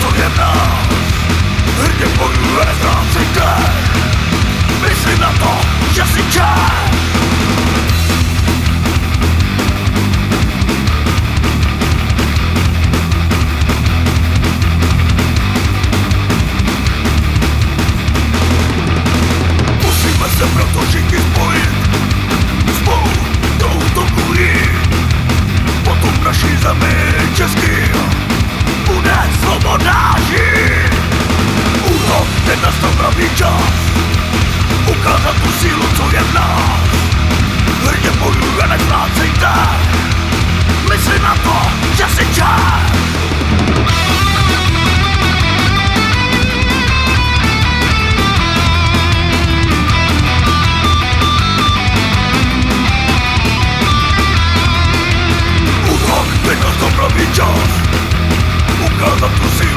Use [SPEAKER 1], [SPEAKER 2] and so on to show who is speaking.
[SPEAKER 1] co nie ma Nie pojmę tam, Todo tu